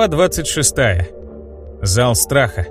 Глава 26. Зал страха.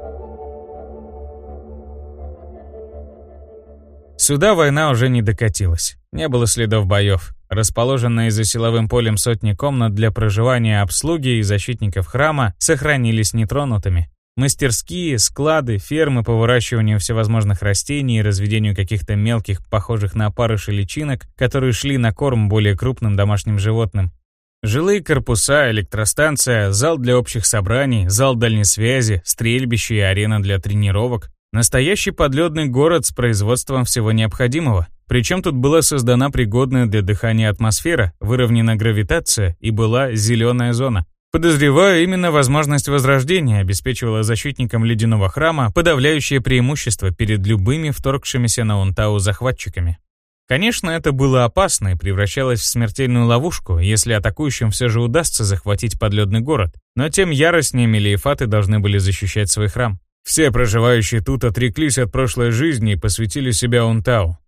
Сюда война уже не докатилась. Не было следов боев. Расположенные за силовым полем сотни комнат для проживания обслуги и защитников храма сохранились нетронутыми. Мастерские, склады, фермы по выращиванию всевозможных растений и разведению каких-то мелких, похожих на опарыши личинок, которые шли на корм более крупным домашним животным, Жилые корпуса, электростанция, зал для общих собраний, зал дальней связи, стрельбище и арена для тренировок. Настоящий подледный город с производством всего необходимого. Причем тут была создана пригодная для дыхания атмосфера, выровнена гравитация и была зеленая зона. Подозреваю, именно возможность возрождения обеспечивала защитникам ледяного храма подавляющее преимущество перед любыми вторгшимися на Унтау захватчиками. Конечно, это было опасно и превращалось в смертельную ловушку, если атакующим все же удастся захватить подледный город, но тем яростнее Мелиефаты должны были защищать свой храм. Все проживающие тут отреклись от прошлой жизни и посвятили себя Унтау,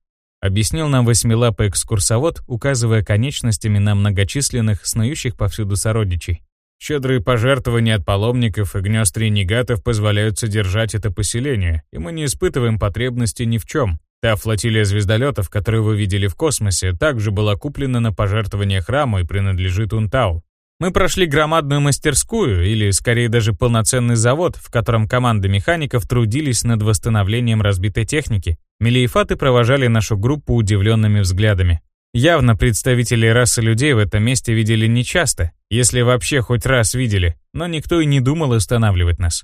объяснил нам восьмилапый экскурсовод, указывая конечностями на многочисленных, снующих повсюду сородичей. Щедрые пожертвования от паломников и гнезд ренегатов позволяют содержать это поселение, и мы не испытываем потребности ни в чем, Та флотилия звездолетов, которую вы видели в космосе, также была куплена на пожертвование храму и принадлежит Унтау. Мы прошли громадную мастерскую, или скорее даже полноценный завод, в котором команды механиков трудились над восстановлением разбитой техники. Мелиефаты провожали нашу группу удивленными взглядами. Явно представители расы людей в этом месте видели нечасто, если вообще хоть раз видели, но никто и не думал останавливать нас.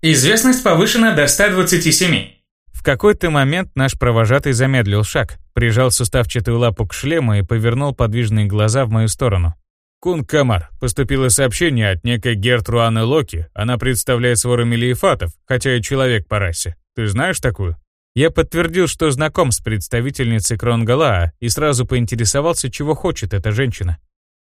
Известность повышена до 127. В какой-то момент наш провожатый замедлил шаг, прижал суставчатую лапу к шлему и повернул подвижные глаза в мою сторону. «Кун Камар, поступило сообщение от некой Гертруаны Локи. Она представляет свору Мелиефатов, хотя и человек по расе. Ты знаешь такую?» Я подтвердил, что знаком с представительницей Кронгалаа и сразу поинтересовался, чего хочет эта женщина.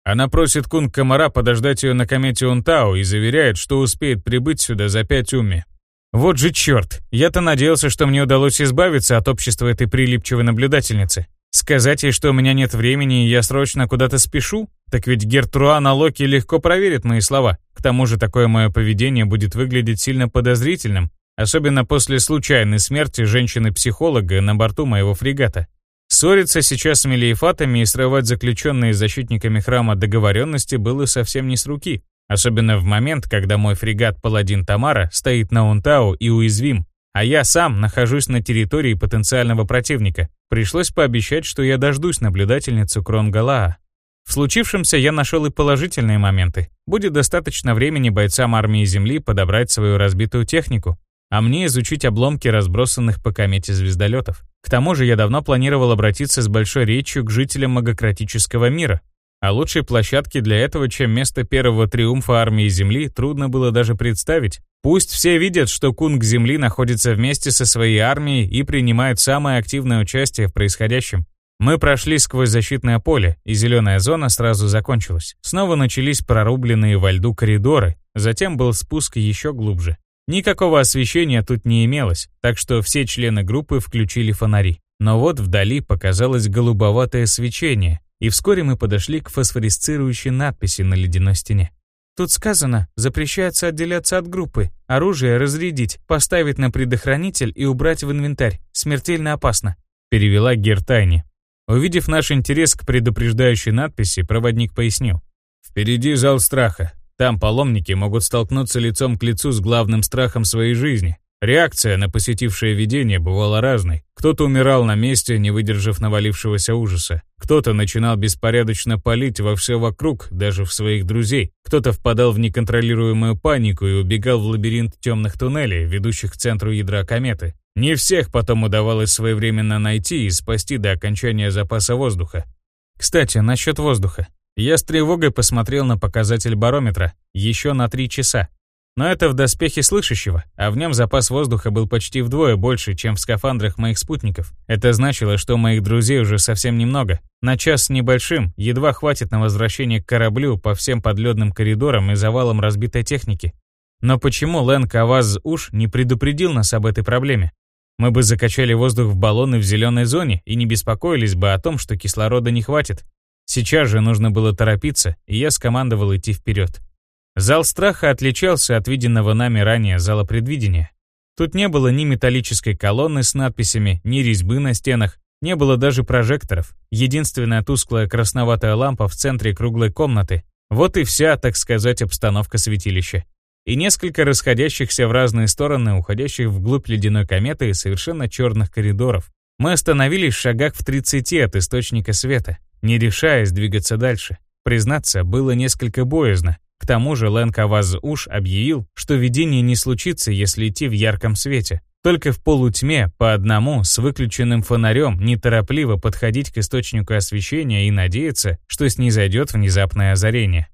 Она просит Кун Камара подождать ее на комете Унтау и заверяет, что успеет прибыть сюда за пять уми. Вот же черт, я-то надеялся, что мне удалось избавиться от общества этой прилипчивой наблюдательницы. Сказать ей, что у меня нет времени и я срочно куда-то спешу? Так ведь Гертруана Локи легко проверит мои слова. К тому же такое мое поведение будет выглядеть сильно подозрительным, особенно после случайной смерти женщины-психолога на борту моего фрегата. Ссориться сейчас с Мелиефатами и срывать заключенные защитниками храма договоренности было совсем не с руки. Особенно в момент, когда мой фрегат «Паладин Тамара» стоит на Унтау и уязвим, а я сам нахожусь на территории потенциального противника. Пришлось пообещать, что я дождусь наблюдательницу Кронгалаа. В случившемся я нашел и положительные моменты. Будет достаточно времени бойцам армии Земли подобрать свою разбитую технику, а мне изучить обломки разбросанных по комете звездолетов. К тому же я давно планировал обратиться с большой речью к жителям магократического мира, а лучшей площадки для этого, чем место первого триумфа армии Земли, трудно было даже представить. Пусть все видят, что Кунг Земли находится вместе со своей армией и принимает самое активное участие в происходящем. Мы прошли сквозь защитное поле, и зеленая зона сразу закончилась. Снова начались прорубленные во льду коридоры, затем был спуск еще глубже. Никакого освещения тут не имелось, так что все члены группы включили фонари. Но вот вдали показалось голубоватое свечение, и вскоре мы подошли к фосфорисцирующей надписи на ледяной стене. Тут сказано, запрещается отделяться от группы, оружие разрядить, поставить на предохранитель и убрать в инвентарь. Смертельно опасно», — перевела Гертайни. Увидев наш интерес к предупреждающей надписи, проводник пояснил. «Впереди зал страха. Там паломники могут столкнуться лицом к лицу с главным страхом своей жизни Реакция на посетившее видение бывала разной. Кто-то умирал на месте, не выдержав навалившегося ужаса. Кто-то начинал беспорядочно палить во все вокруг, даже в своих друзей. Кто-то впадал в неконтролируемую панику и убегал в лабиринт темных туннелей, ведущих к центру ядра кометы. Не всех потом удавалось своевременно найти и спасти до окончания запаса воздуха. Кстати, насчет воздуха. Я с тревогой посмотрел на показатель барометра. Еще на три часа. Но это в доспехе слышащего, а в нем запас воздуха был почти вдвое больше, чем в скафандрах моих спутников. Это значило, что моих друзей уже совсем немного. На час с небольшим едва хватит на возвращение к кораблю по всем подледным коридорам и завалам разбитой техники. Но почему Лэн Каваз Уж не предупредил нас об этой проблеме? Мы бы закачали воздух в баллоны в зеленой зоне и не беспокоились бы о том, что кислорода не хватит. Сейчас же нужно было торопиться, и я скомандовал идти вперед. Зал страха отличался от виденного нами ранее зала предвидения. Тут не было ни металлической колонны с надписями, ни резьбы на стенах, не было даже прожекторов. Единственная тусклая красноватая лампа в центре круглой комнаты. Вот и вся, так сказать, обстановка святилища. И несколько расходящихся в разные стороны, уходящих вглубь ледяной кометы и совершенно черных коридоров. Мы остановились в шагах в 30 от источника света, не решаясь двигаться дальше. Признаться, было несколько боязно. К тому же Лэн Каваз Уш объявил, что видение не случится, если идти в ярком свете. Только в полутьме, по одному, с выключенным фонарем, неторопливо подходить к источнику освещения и надеяться, что снизойдет внезапное озарение.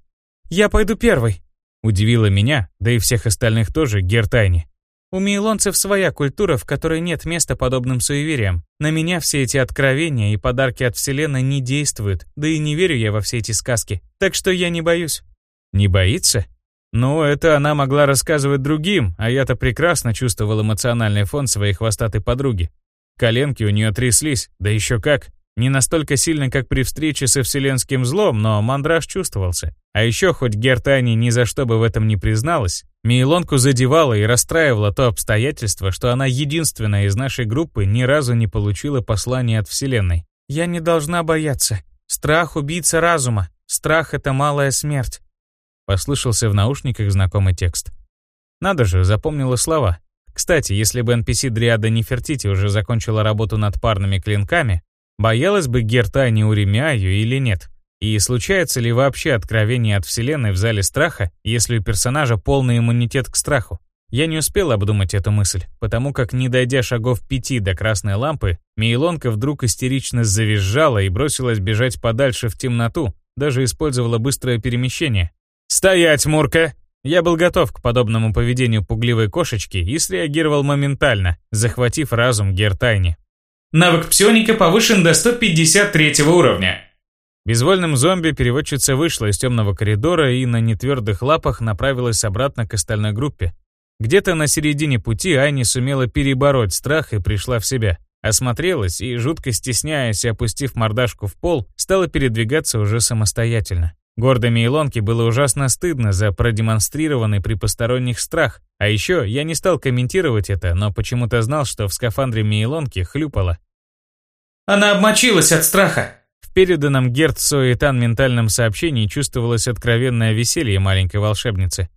«Я пойду первый», — удивила меня, да и всех остальных тоже, Гертайни. «У мейлонцев своя культура, в которой нет места подобным суевериям. На меня все эти откровения и подарки от Вселенной не действуют, да и не верю я во все эти сказки, так что я не боюсь». «Не боится?» Ну, это она могла рассказывать другим, а я-то прекрасно чувствовал эмоциональный фон своей хвостатой подруги. Коленки у нее тряслись, да еще как. Не настолько сильно, как при встрече со вселенским злом, но мандраж чувствовался. А еще, хоть Гертани ни за что бы в этом не призналась, Мейлонку задевало и расстраивало то обстоятельство, что она единственная из нашей группы ни разу не получила послание от Вселенной. «Я не должна бояться. Страх — убийца разума. Страх — это малая смерть. Послышался в наушниках знакомый текст. Надо же, запомнила слова. Кстати, если бы NPC Дриада Нефертити уже закончила работу над парными клинками, боялась бы Герта не уремяю или нет? И случается ли вообще откровение от Вселенной в зале страха, если у персонажа полный иммунитет к страху? Я не успел обдумать эту мысль, потому как, не дойдя шагов пяти до красной лампы, Мейлонка вдруг истерично завизжала и бросилась бежать подальше в темноту, даже использовала быстрое перемещение, «Стоять, Мурка!» Я был готов к подобному поведению пугливой кошечки и среагировал моментально, захватив разум Гертайни. Навык псионика повышен до 153 уровня. Безвольным зомби переводчица вышла из темного коридора и на нетвердых лапах направилась обратно к остальной группе. Где-то на середине пути Айни сумела перебороть страх и пришла в себя. Осмотрелась и, жутко стесняясь и опустив мордашку в пол, стала передвигаться уже самостоятельно. Гордой Мейлонке было ужасно стыдно за продемонстрированный при посторонних страх, а еще я не стал комментировать это, но почему-то знал, что в скафандре Мейлонки хлюпало. «Она обмочилась от страха!» В переданном Герт Соэтан ментальном сообщении чувствовалось откровенное веселье маленькой волшебницы.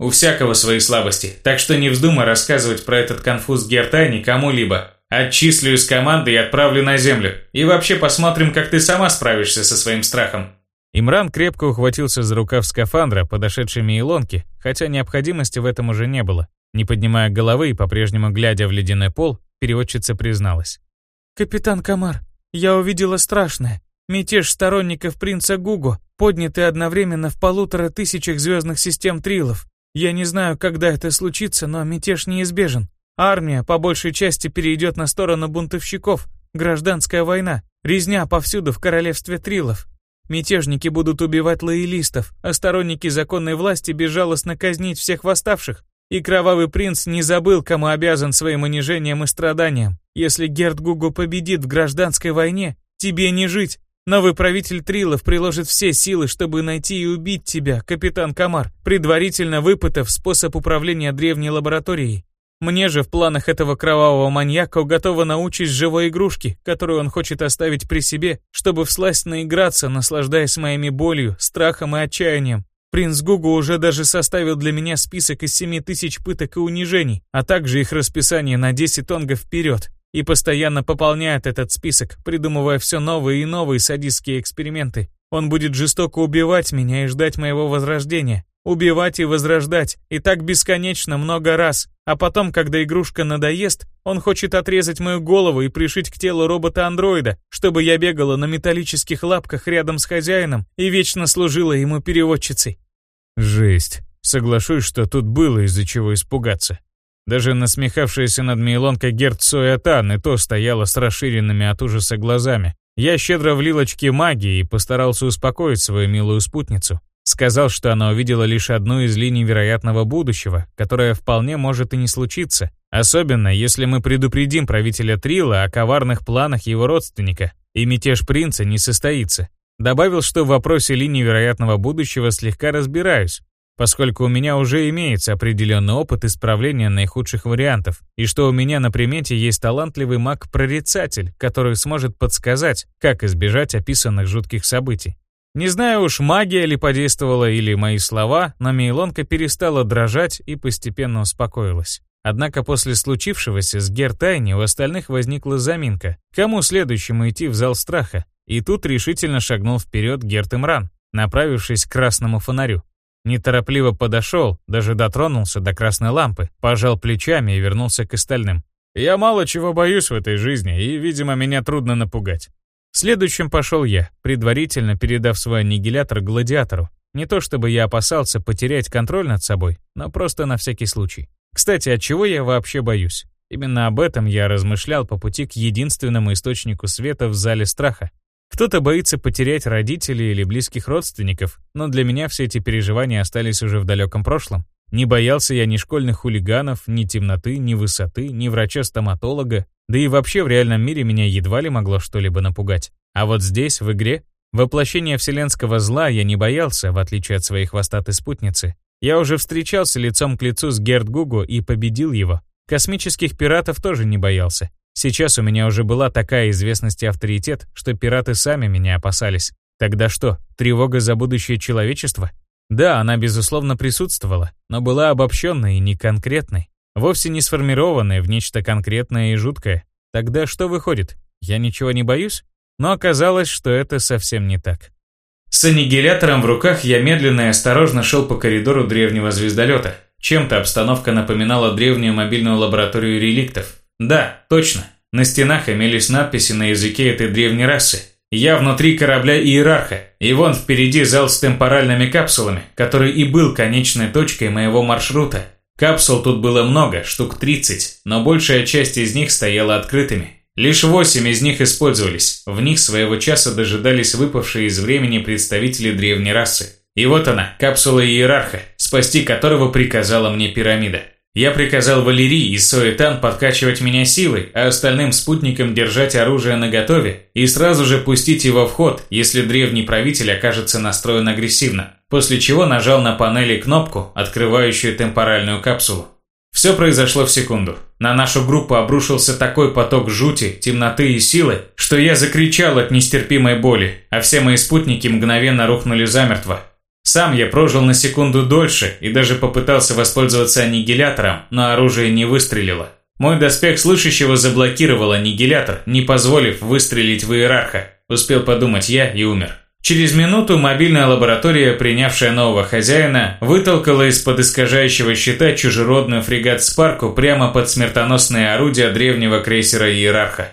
«У всякого свои слабости, так что не вздумай рассказывать про этот конфуз Герта никому-либо. Отчислю из команды и отправлю на землю. И вообще посмотрим, как ты сама справишься со своим страхом». Имран крепко ухватился за рукав скафандра, подошедшей Мейлонки, хотя необходимости в этом уже не было. Не поднимая головы и по-прежнему глядя в ледяной пол, переводчица призналась. «Капитан Камар, я увидела страшное. Мятеж сторонников принца Гуго, поднятый одновременно в полутора тысячах звездных систем Трилов. Я не знаю, когда это случится, но мятеж неизбежен. Армия по большей части перейдет на сторону бунтовщиков. Гражданская война. Резня повсюду в королевстве Трилов. Мятежники будут убивать лоялистов, а сторонники законной власти безжалостно казнить всех восставших. И Кровавый Принц не забыл, кому обязан своим унижением и страданием. Если Герд Гугу победит в гражданской войне, тебе не жить. Новый правитель Трилов приложит все силы, чтобы найти и убить тебя, капитан Камар, предварительно выпытав способ управления древней лабораторией. Мне же в планах этого кровавого маньяка уготована участь живой игрушки, которую он хочет оставить при себе, чтобы всласть наиграться, наслаждаясь моими болью, страхом и отчаянием. Принц Гугу уже даже составил для меня список из семи тысяч пыток и унижений, а также их расписание на 10 тонгов вперед. И постоянно пополняет этот список, придумывая все новые и новые садистские эксперименты. Он будет жестоко убивать меня и ждать моего возрождения, Убивать и возрождать, и так бесконечно много раз. А потом, когда игрушка надоест, он хочет отрезать мою голову и пришить к телу робота-андроида, чтобы я бегала на металлических лапках рядом с хозяином и вечно служила ему переводчицей. Жесть. Соглашусь, что тут было из-за чего испугаться. Даже насмехавшаяся над Мейлонкой Герт Соятан и то стояла с расширенными от ужаса глазами. Я щедро влил очки магии и постарался успокоить свою милую спутницу. Сказал, что она увидела лишь одну из линий вероятного будущего, которая вполне может и не случиться, особенно если мы предупредим правителя Трила о коварных планах его родственника, и мятеж принца не состоится. Добавил, что в вопросе линии вероятного будущего слегка разбираюсь, поскольку у меня уже имеется определенный опыт исправления наихудших вариантов, и что у меня на примете есть талантливый маг-прорицатель, который сможет подсказать, как избежать описанных жутких событий. Не знаю уж, магия ли подействовала или мои слова, но Мейлонка перестала дрожать и постепенно успокоилась. Однако после случившегося с Гертайни у остальных возникла заминка. Кому следующему идти в зал страха? И тут решительно шагнул вперед Герт Имран, направившись к красному фонарю. Неторопливо подошел, даже дотронулся до красной лампы, пожал плечами и вернулся к остальным. «Я мало чего боюсь в этой жизни, и, видимо, меня трудно напугать. Следующим пошел я, предварительно передав свой аннигилятор гладиатору. Не то чтобы я опасался потерять контроль над собой, но просто на всякий случай. Кстати, от чего я вообще боюсь? Именно об этом я размышлял по пути к единственному источнику света в зале страха. Кто-то боится потерять родителей или близких родственников, но для меня все эти переживания остались уже в далеком прошлом. Не боялся я ни школьных хулиганов, ни темноты, ни высоты, ни врача-стоматолога, да и вообще в реальном мире меня едва ли могло что-либо напугать. А вот здесь, в игре, воплощение вселенского зла я не боялся, в отличие от своей хвостатой спутницы. Я уже встречался лицом к лицу с Герд Гугу и победил его. Космических пиратов тоже не боялся. Сейчас у меня уже была такая известность и авторитет, что пираты сами меня опасались. Тогда что, тревога за будущее человечества? Да, она безусловно присутствовала, но была обобщенной и не конкретной. Вовсе не сформированное в нечто конкретное и жуткое. Тогда что выходит? Я ничего не боюсь? Но оказалось, что это совсем не так. С аннигилятором в руках я медленно и осторожно шел по коридору древнего звездолета. Чем-то обстановка напоминала древнюю мобильную лабораторию реликтов. Да, точно. На стенах имелись надписи на языке этой древней расы. Я внутри корабля Иерарха, и вон впереди зал с темпоральными капсулами, который и был конечной точкой моего маршрута. Капсул тут было много, штук 30, но большая часть из них стояла открытыми. Лишь восемь из них использовались, в них своего часа дожидались выпавшие из времени представители древней расы. И вот она, капсула Иерарха, спасти которого приказала мне пирамида. Я приказал Валерии и Соэтан подкачивать меня силой, а остальным спутникам держать оружие наготове и сразу же пустить его в ход, если древний правитель окажется настроен агрессивно, после чего нажал на панели кнопку, открывающую темпоральную капсулу. Все произошло в секунду. На нашу группу обрушился такой поток жути, темноты и силы, что я закричал от нестерпимой боли, а все мои спутники мгновенно рухнули замертво, сам я прожил на секунду дольше и даже попытался воспользоваться аннигилятором, но оружие не выстрелило. Мой доспех слышащего заблокировал аннигилятор, не позволив выстрелить в иерарха. Успел подумать я и умер. Через минуту мобильная лаборатория, принявшая нового хозяина, вытолкала из-под искажающего щита чужеродную фрегат Спарку прямо под смертоносные орудия древнего крейсера Иерарха.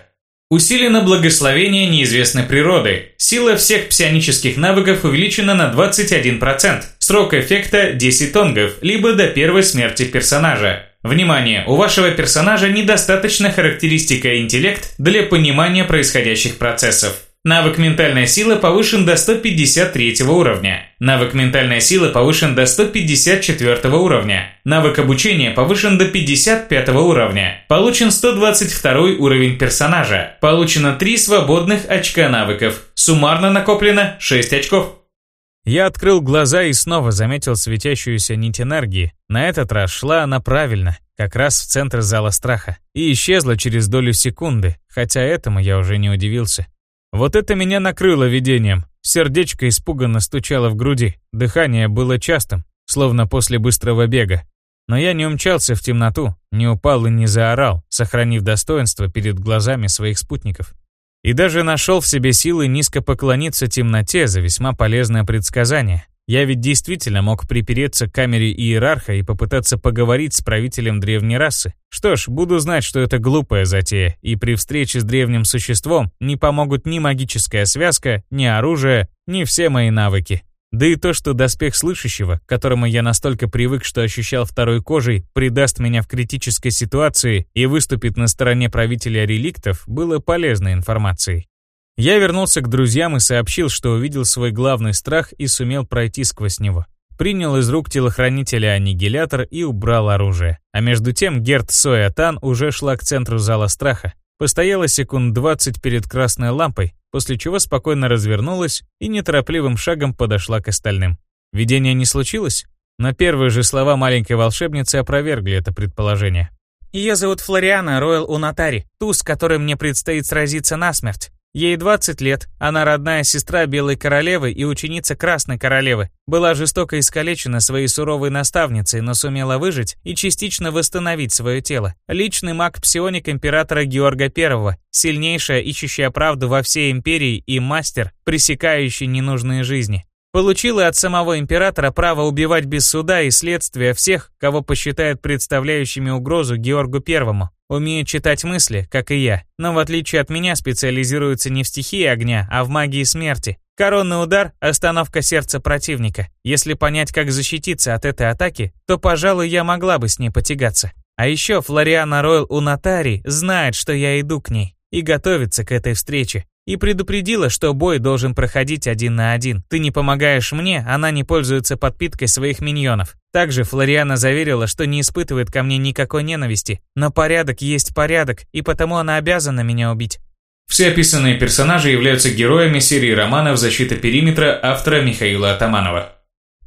Усилено благословение неизвестной природы. Сила всех псионических навыков увеличена на 21%. Срок эффекта 10 тонгов, либо до первой смерти персонажа. Внимание! У вашего персонажа недостаточно характеристика интеллект для понимания происходящих процессов. Навык «Ментальная сила» повышен до 153 уровня. Навык «Ментальная сила» повышен до 154 уровня. Навык обучения повышен до 55 уровня. Получен 122 уровень персонажа. Получено 3 свободных очка навыков. Суммарно накоплено 6 очков. Я открыл глаза и снова заметил светящуюся нить энергии. На этот раз шла она правильно, как раз в центр зала страха. И исчезла через долю секунды, хотя этому я уже не удивился. Вот это меня накрыло видением. Сердечко испуганно стучало в груди, дыхание было частым, словно после быстрого бега. Но я не умчался в темноту, не упал и не заорал, сохранив достоинство перед глазами своих спутников. И даже нашел в себе силы низко поклониться темноте за весьма полезное предсказание. Я ведь действительно мог припереться к камере иерарха и попытаться поговорить с правителем древней расы. Что ж, буду знать, что это глупая затея, и при встрече с древним существом не помогут ни магическая связка, ни оружие, ни все мои навыки. Да и то, что доспех слышащего, к которому я настолько привык, что ощущал второй кожей, предаст меня в критической ситуации и выступит на стороне правителя реликтов, было полезной информацией. Я вернулся к друзьям и сообщил, что увидел свой главный страх и сумел пройти сквозь него. Принял из рук телохранителя аннигилятор и убрал оружие. А между тем Герт Соятан уже шла к центру зала страха. Постояла секунд 20 перед красной лампой, после чего спокойно развернулась и неторопливым шагом подошла к остальным. Видение не случилось? Но первые же слова маленькой волшебницы опровергли это предположение. Ее зовут Флориана Ройл Унатари, ту, с которой мне предстоит сразиться насмерть. Ей 20 лет, она родная сестра Белой Королевы и ученица Красной Королевы. Была жестоко искалечена своей суровой наставницей, но сумела выжить и частично восстановить свое тело. Личный маг-псионик императора Георга I, сильнейшая, ищущая правду во всей империи и мастер, пресекающий ненужные жизни. Получила от самого императора право убивать без суда и следствия всех, кого посчитает представляющими угрозу Георгу Первому. Умеет читать мысли, как и я, но в отличие от меня специализируется не в стихии огня, а в магии смерти. Коронный удар – остановка сердца противника. Если понять, как защититься от этой атаки, то, пожалуй, я могла бы с ней потягаться. А еще Флориана Ройл у Нотари знает, что я иду к ней, и готовится к этой встрече. И предупредила, что бой должен проходить один на один. Ты не помогаешь мне, она не пользуется подпиткой своих миньонов. Также Флориана заверила, что не испытывает ко мне никакой ненависти. Но порядок есть порядок, и потому она обязана меня убить. Все описанные персонажи являются героями серии романов «Защита периметра» автора Михаила Атаманова.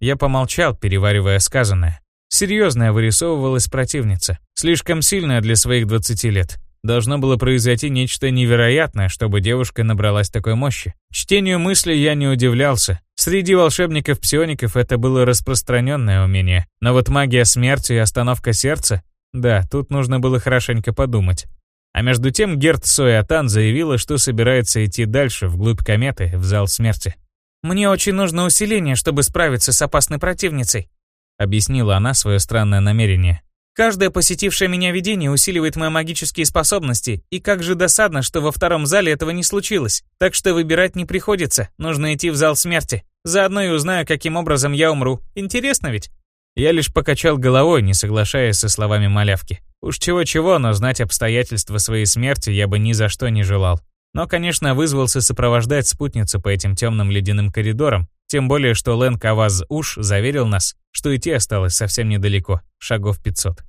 Я помолчал, переваривая сказанное. Серьезная вырисовывалась противница, слишком сильная для своих 20 лет. Должно было произойти нечто невероятное, чтобы девушка набралась такой мощи. Чтению мыслей я не удивлялся. Среди волшебников-псиоников это было распространенное умение. Но вот магия смерти и остановка сердца? Да, тут нужно было хорошенько подумать. А между тем Герт Соятан заявила, что собирается идти дальше, вглубь кометы, в зал смерти. «Мне очень нужно усиление, чтобы справиться с опасной противницей», объяснила она свое странное намерение. Каждое посетившее меня видение усиливает мои магические способности, и как же досадно, что во втором зале этого не случилось. Так что выбирать не приходится, нужно идти в зал смерти. Заодно и узнаю, каким образом я умру. Интересно ведь? Я лишь покачал головой, не соглашаясь со словами малявки. Уж чего-чего, но знать обстоятельства своей смерти я бы ни за что не желал. Но, конечно, вызвался сопровождать спутницу по этим темным ледяным коридорам, тем более, что Лэн Каваз Уш заверил нас, что идти осталось совсем недалеко, шагов 500.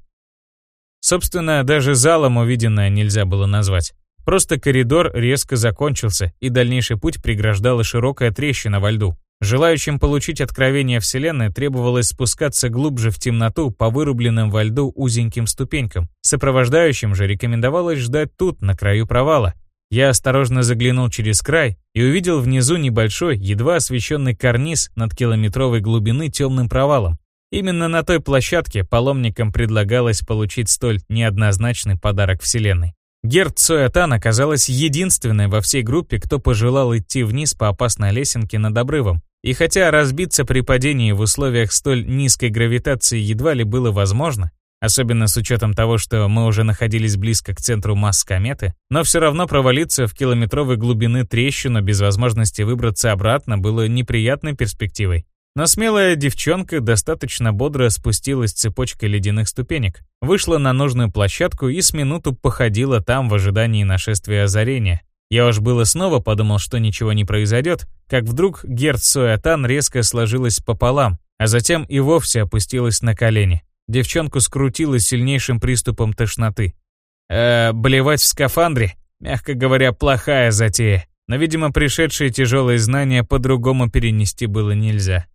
Собственно, даже залом увиденное нельзя было назвать. Просто коридор резко закончился, и дальнейший путь преграждала широкая трещина во льду. Желающим получить откровение Вселенной требовалось спускаться глубже в темноту по вырубленным во льду узеньким ступенькам. Сопровождающим же рекомендовалось ждать тут, на краю провала, я осторожно заглянул через край и увидел внизу небольшой, едва освещенный карниз над километровой глубины темным провалом. Именно на той площадке паломникам предлагалось получить столь неоднозначный подарок Вселенной. Герд Соятан оказалась единственной во всей группе, кто пожелал идти вниз по опасной лесенке над обрывом. И хотя разбиться при падении в условиях столь низкой гравитации едва ли было возможно, Особенно с учетом того, что мы уже находились близко к центру масс кометы, но все равно провалиться в километровой глубины трещину без возможности выбраться обратно было неприятной перспективой. Но смелая девчонка достаточно бодро спустилась цепочкой ледяных ступенек, вышла на нужную площадку и с минуту походила там в ожидании нашествия озарения. Я уж было снова подумал, что ничего не произойдет, как вдруг Герц резко сложилась пополам, а затем и вовсе опустилась на колени. Девчонку скрутило сильнейшим приступом тошноты. Э, блевать в скафандре, мягко говоря, плохая затея. Но, видимо, пришедшие тяжелые знания по-другому перенести было нельзя.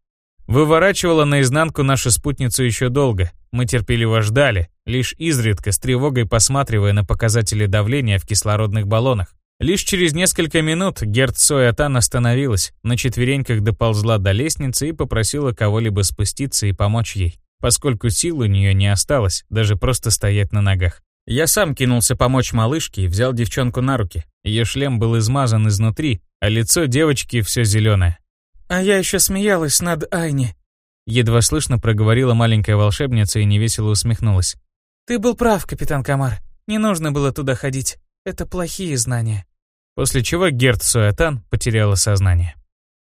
Выворачивала наизнанку нашу спутницу еще долго. Мы терпеливо ждали, лишь изредка с тревогой посматривая на показатели давления в кислородных баллонах. Лишь через несколько минут Герд Соятан остановилась, на четвереньках доползла до лестницы и попросила кого-либо спуститься и помочь ей поскольку сил у нее не осталось, даже просто стоять на ногах. Я сам кинулся помочь малышке и взял девчонку на руки. Ее шлем был измазан изнутри, а лицо девочки все зеленое. «А я еще смеялась над Айни», — едва слышно проговорила маленькая волшебница и невесело усмехнулась. «Ты был прав, капитан Камар. Не нужно было туда ходить. Это плохие знания». После чего Герт Суэтан потеряла сознание.